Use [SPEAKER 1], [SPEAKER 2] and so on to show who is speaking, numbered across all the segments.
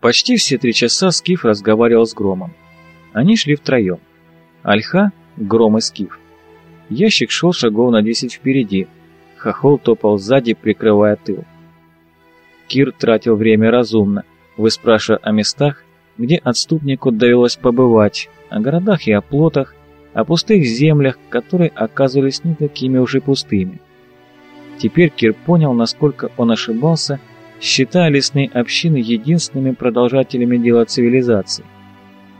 [SPEAKER 1] Почти все три часа Скиф разговаривал с Громом. Они шли втроем. Альха, Гром и Скиф. Ящик шел шагов на десять впереди. Хохол топал сзади, прикрывая тыл. Кир тратил время разумно, выспрашивая о местах, где отступнику довелось побывать, о городах и оплотах, о пустых землях, которые оказывались не такими уж и пустыми. Теперь Кир понял, насколько он ошибался, считая лесные общины единственными продолжателями дела цивилизации.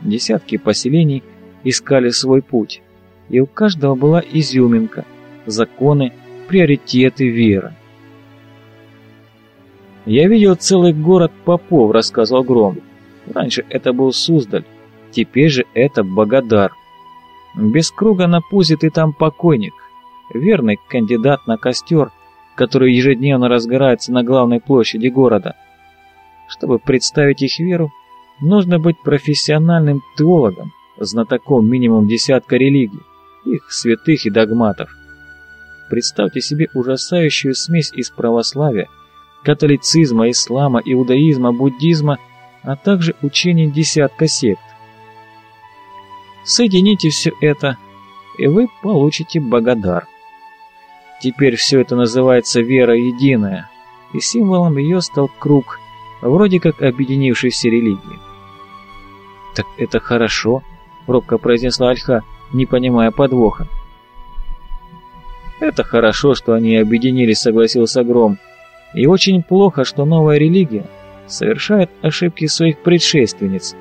[SPEAKER 1] Десятки поселений искали свой путь, и у каждого была изюминка, законы, приоритеты, вера. «Я видел целый город попов», — рассказал Гром. «Раньше это был Суздаль, теперь же это Богодар. Без круга на пузе ты там покойник, верный кандидат на костер, который ежедневно разгорается на главной площади города. Чтобы представить их веру, нужно быть профессиональным теологом, знатоком минимум десятка религий, их святых и догматов. Представьте себе ужасающую смесь из православия, католицизма, ислама, иудаизма, буддизма, а также учений десятка сект. Соедините все это, и вы получите Богодар. Теперь все это называется вера единая, и символом ее стал круг, вроде как объединившейся религии. «Так это хорошо», — робко произнесла Альха, не понимая подвоха. «Это хорошо, что они объединились», — согласился Гром. «И очень плохо, что новая религия совершает ошибки своих предшественниц.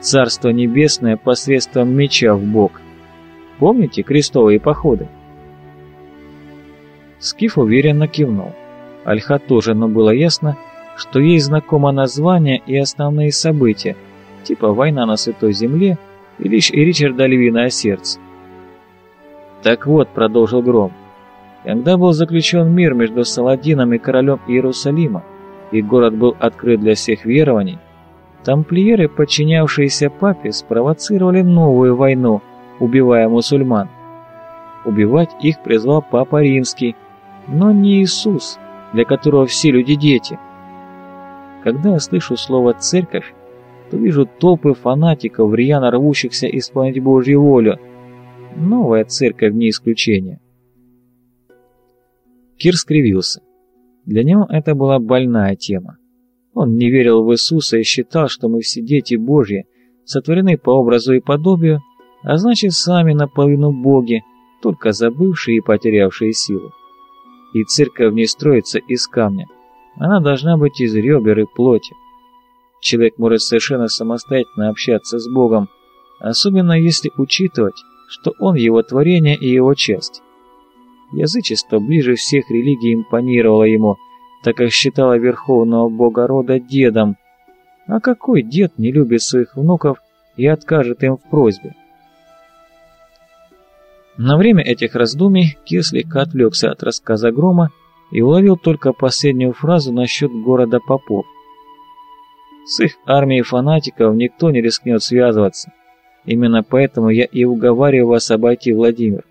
[SPEAKER 1] Царство Небесное посредством меча в бок. Помните крестовые походы?» Скиф уверенно кивнул. Альха тоже, но было ясно, что ей знакомо название и основные события, типа «Война на Святой Земле» и лишь и Ричарда Львиное Сердце. «Так вот», — продолжил Гром, — «когда был заключен мир между Саладином и королем Иерусалима, и город был открыт для всех верований, тамплиеры, подчинявшиеся папе, спровоцировали новую войну, убивая мусульман. Убивать их призвал папа римский, но не Иисус, для которого все люди дети. Когда я слышу слово «церковь», то вижу толпы фанатиков, рьяно рвущихся исполнить Божью волю. Новая церковь не исключение. Кир скривился. Для него это была больная тема. Он не верил в Иисуса и считал, что мы все дети Божьи, сотворены по образу и подобию, а значит сами наполовину боги, только забывшие и потерявшие силу. И церковь не строится из камня. Она должна быть из ребер и плоти. Человек может совершенно самостоятельно общаться с Богом, особенно если учитывать, что Он его творение и его часть. Язычество ближе всех религий импонировало ему, так как считало верховного бога рода дедом. А какой дед не любит своих внуков и откажет им в просьбе? На время этих раздумий Кир слегка отвлекся от рассказа Грома и уловил только последнюю фразу насчет города попов. С их армией фанатиков никто не рискнет связываться. Именно поэтому я и уговариваю вас обойти Владимир.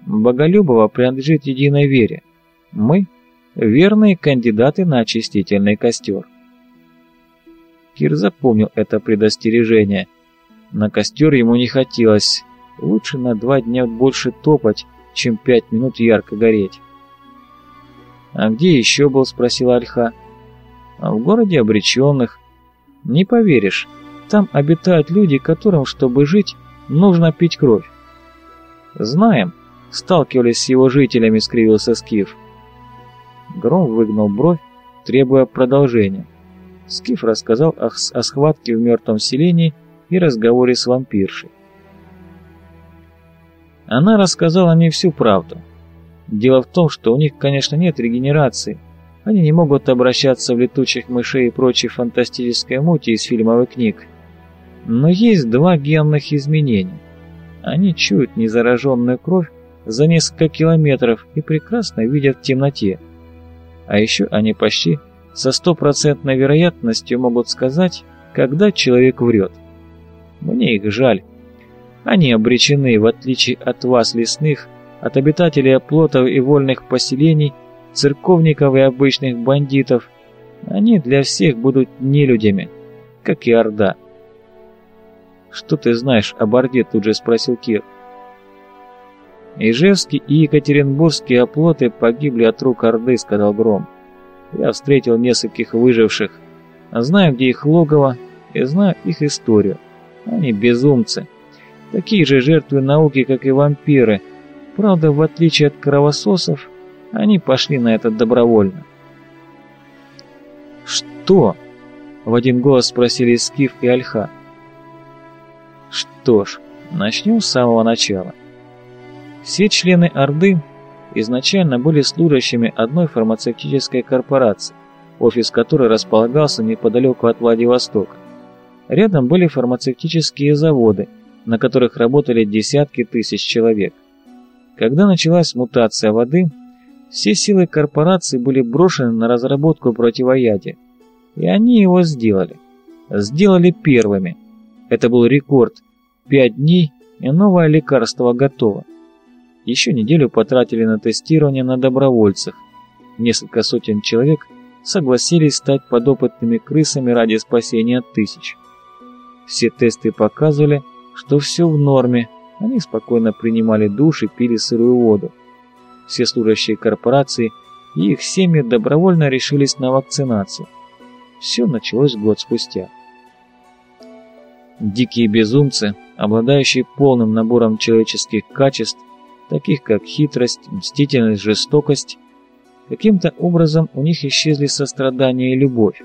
[SPEAKER 1] Боголюбова принадлежит единой вере. Мы – верные кандидаты на очистительный костер. Кир запомнил это предостережение. На костер ему не хотелось, Лучше на два дня больше топать, чем пять минут ярко гореть. «А где еще был?» — спросил Альха. «А в городе обреченных. Не поверишь, там обитают люди, которым, чтобы жить, нужно пить кровь». «Знаем», — сталкивались с его жителями, — скривился Скиф. Гром выгнал бровь, требуя продолжения. Скиф рассказал о схватке в мертвом селении и разговоре с вампиршей. Она рассказала мне всю правду. Дело в том, что у них, конечно, нет регенерации. Они не могут обращаться в летучих мышей и прочей фантастической мути из фильмов и книг. Но есть два генных изменения. Они чуют незараженную кровь за несколько километров и прекрасно видят в темноте. А еще они почти со стопроцентной вероятностью могут сказать, когда человек врет. Мне их жаль. Они обречены, в отличие от вас, лесных, от обитателей оплотов и вольных поселений, церковников и обычных бандитов. Они для всех будут нелюдями, как и Орда. «Что ты знаешь об Орде?» – тут же спросил Кир. «Ижевский и Екатеринбургские оплоты погибли от рук Орды», – сказал Гром. «Я встретил нескольких выживших, знаю, где их логово, и знаю их историю. Они безумцы, такие же жертвы науки, как и вампиры. Правда, в отличие от кровососов, они пошли на это добровольно». «Что?» – в один голос спросили Скиф и Альха. Что ж, начнем с самого начала. Все члены Орды изначально были служащими одной фармацевтической корпорации, офис которой располагался неподалеку от Владивостока. Рядом были фармацевтические заводы, на которых работали десятки тысяч человек. Когда началась мутация воды, все силы корпорации были брошены на разработку противоядия. И они его сделали. Сделали первыми. Это был рекорд. Пять дней, и новое лекарство готово. Еще неделю потратили на тестирование на добровольцах. Несколько сотен человек согласились стать подопытными крысами ради спасения тысяч. Все тесты показывали, что все в норме, они спокойно принимали душ и пили сырую воду. Все служащие корпорации и их семьи добровольно решились на вакцинацию. Все началось год спустя. Дикие безумцы, обладающие полным набором человеческих качеств, таких как хитрость, мстительность, жестокость, каким-то образом у них исчезли сострадание и любовь.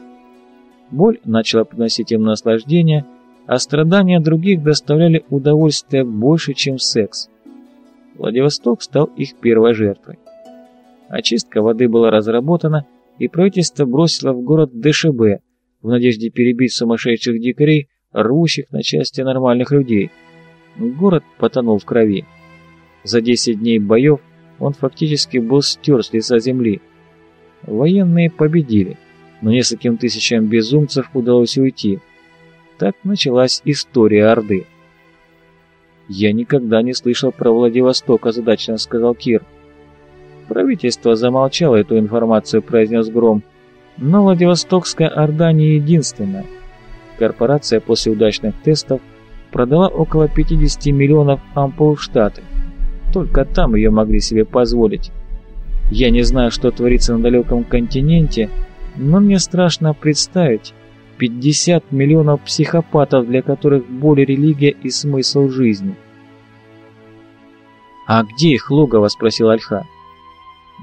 [SPEAKER 1] Боль начала приносить им наслаждение, а страдания других доставляли удовольствие больше, чем секс. Владивосток стал их первой жертвой. Очистка воды была разработана, и правительство бросило в город ДШБ в надежде перебить сумасшедших дикарей, рвущих на части нормальных людей. Город потонул в крови. За 10 дней боев он фактически был стер с лица земли. Военные победили, но нескольким тысячам безумцев удалось уйти. Так началась история Орды. «Я никогда не слышал про Владивосток», – озадаченно сказал Кир. Правительство замолчало эту информацию, произнес Гром. Но Владивостокская Орда не единственная. Корпорация после удачных тестов продала около 50 миллионов ампул в Штаты. Только там ее могли себе позволить. Я не знаю, что творится на далеком континенте, но мне страшно представить 50 миллионов психопатов, для которых боль, религия и смысл жизни. «А где их логово?» – спросил Альха.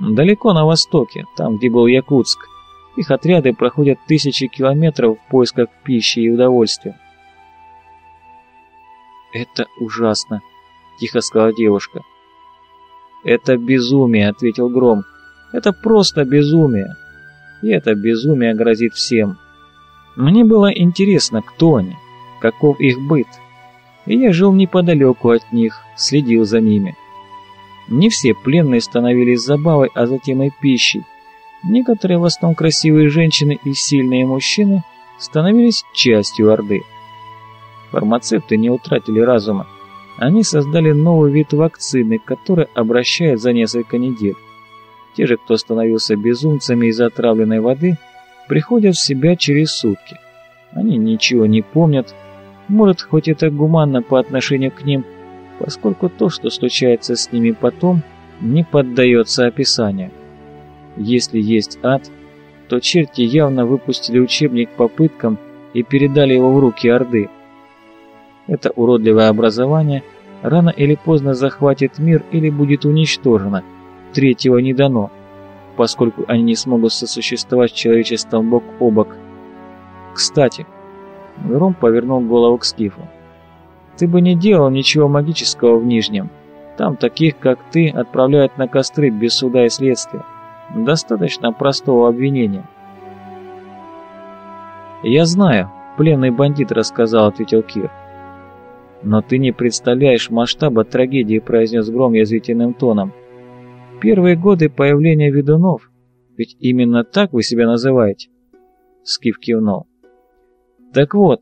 [SPEAKER 1] «Далеко на востоке, там, где был Якутск. Их отряды проходят тысячи километров в поисках пищи и удовольствия». «Это ужасно», – тихо сказала девушка. «Это безумие», — ответил Гром. «Это просто безумие. И это безумие грозит всем. Мне было интересно, кто они, каков их быт. И я жил неподалеку от них, следил за ними. Не все пленные становились забавой, а затем и пищей. Некоторые, в основном красивые женщины и сильные мужчины, становились частью Орды. Фармацевты не утратили разума они создали новый вид вакцины, который обращает за несколько недель. Те же, кто становился безумцами из отравленной воды, приходят в себя через сутки. Они ничего не помнят, может, хоть это гуманно по отношению к ним, поскольку то, что случается с ними потом, не поддается описанию. Если есть ад, то черти явно выпустили учебник по пыткам и передали его в руки Орды. Это уродливое образование рано или поздно захватит мир или будет уничтожено. Третьего не дано, поскольку они не смогут сосуществовать с человечеством бок о бок. Кстати, Гром повернул голову к Скифу. Ты бы не делал ничего магического в Нижнем. Там таких, как ты, отправляют на костры без суда и следствия. Достаточно простого обвинения. «Я знаю», — пленный бандит рассказал, — ответил Кир. «Но ты не представляешь масштаба трагедии», — произнес Гром язвительным тоном. «Первые годы появления ведунов, ведь именно так вы себя называете?» Скиф кивнул. «Так вот,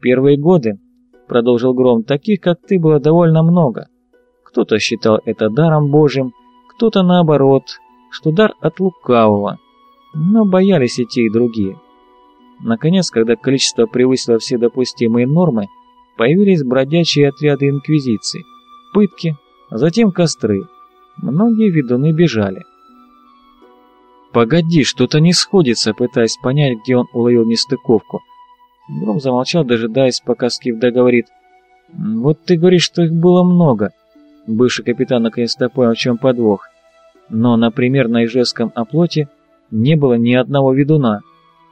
[SPEAKER 1] первые годы, — продолжил Гром, — таких, как ты, было довольно много. Кто-то считал это даром Божьим, кто-то наоборот, что дар от лукавого, но боялись и те, и другие. Наконец, когда количество превысило все допустимые нормы, появились бродячие отряды инквизиции, пытки, а затем костры. Многие ведуны бежали. «Погоди, что-то не сходится», пытаясь понять, где он уловил нестыковку. Гром замолчал, дожидаясь, пока Скиф договорит. «Вот ты говоришь, что их было много». Бывший капитан наконец-то понял, в чем подвох. Но, например, на Ижевском оплоте не было ни одного ведуна.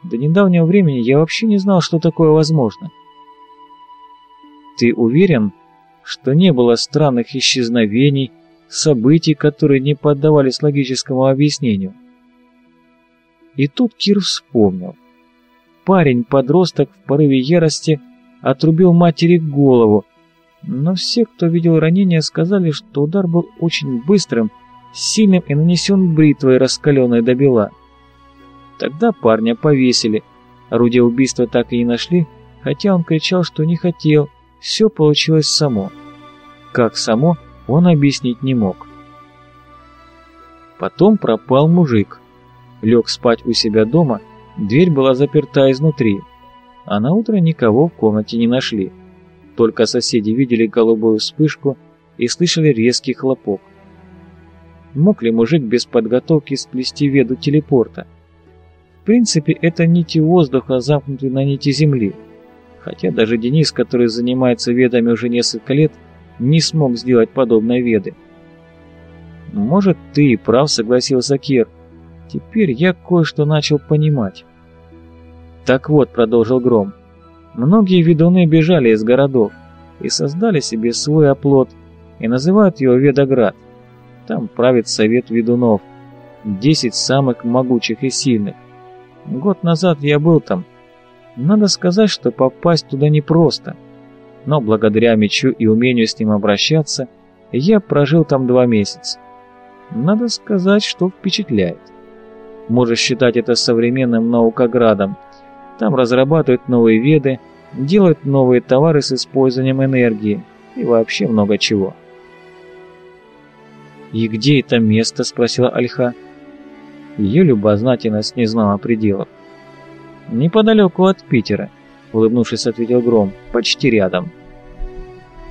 [SPEAKER 1] До недавнего времени я вообще не знал, что такое возможно. Ты уверен, что не было странных исчезновений, событий, которые не поддавались логическому объяснению? И тут Кир вспомнил. Парень-подросток в порыве ярости отрубил матери голову, но все, кто видел ранение, сказали, что удар был очень быстрым, сильным и нанесен бритвой, раскаленной до бела. Тогда парня повесили. Орудие убийства так и не нашли, хотя он кричал, что не хотел. Все получилось само. Как само, он объяснить не мог. Потом пропал мужик. Лег спать у себя дома, дверь была заперта изнутри, а на утро никого в комнате не нашли. Только соседи видели голубую вспышку и слышали резкий хлопок. Мог ли мужик без подготовки сплести веду телепорта? В принципе, это нити воздуха, замкнутые на нити земли. Хотя даже Денис, который занимается ведами уже несколько лет, не смог сделать подобной веды. «Может, ты и прав», — согласился Кир. «Теперь я кое-что начал понимать». «Так вот», — продолжил Гром, — «многие ведуны бежали из городов и создали себе свой оплот и называют его Ведоград. Там правит совет ведунов, десять самых могучих и сильных. Год назад я был там. Надо сказать, что попасть туда непросто. Но благодаря мечу и умению с ним обращаться, я прожил там два месяца. Надо сказать, что впечатляет. Можешь считать это современным наукоградом. Там разрабатывают новые веды, делают новые товары с использованием энергии и вообще много чего. «И где это место?» – спросила Альха. Ее любознательность не знала пределов. «Неподалеку от Питера», — улыбнувшись, ответил Гром. «Почти рядом».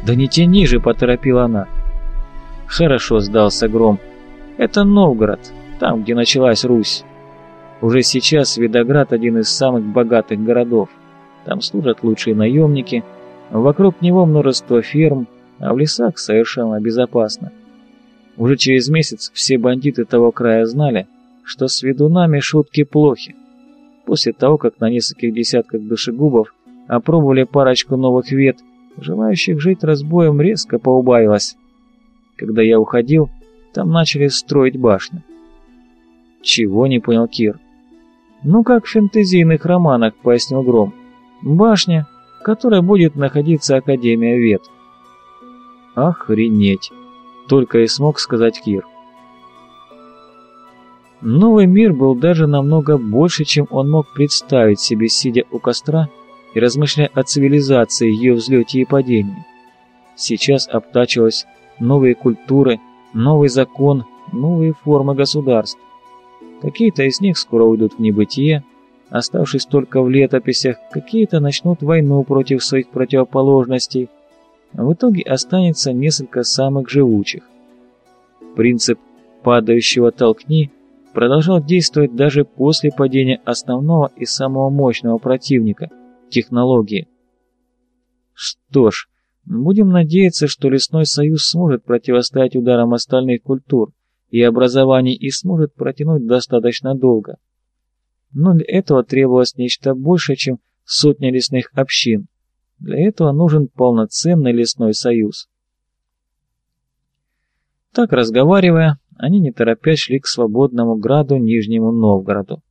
[SPEAKER 1] «Да не тяни же!» — поторопила она. «Хорошо», — сдался Гром. «Это Новгород, там, где началась Русь. Уже сейчас Видоград — один из самых богатых городов. Там служат лучшие наемники, вокруг него множество ферм, а в лесах совершенно безопасно. Уже через месяц все бандиты того края знали, что с ведунами шутки плохи. После того, как на нескольких десятках душегубов опробовали парочку новых вет, желающих жить разбоем резко поубавилось. Когда я уходил, там начали строить башню. Чего не понял Кир? Ну, как в фэнтезийных романах, пояснил Гром. Башня, в которой будет находиться Академия Вет. Охренеть! Только и смог сказать Кир. Новый мир был даже намного больше, чем он мог представить себе, сидя у костра и размышляя о цивилизации, ее взлете и падении. Сейчас обтачивались новые культуры, новый закон, новые формы государств. Какие-то из них скоро уйдут в небытие, оставшись только в летописях, какие-то начнут войну против своих противоположностей. В итоге останется несколько самых живучих. Принцип «падающего толкни» продолжал действовать даже после падения основного и самого мощного противника – технологии. Что ж, будем надеяться, что Лесной Союз сможет противостоять ударам остальных культур и образований и сможет протянуть достаточно долго. Но для этого требовалось нечто большее, чем сотня лесных общин. Для этого нужен полноценный Лесной Союз. Так разговаривая, они не торопясь шли к свободному граду Нижнему Новгороду.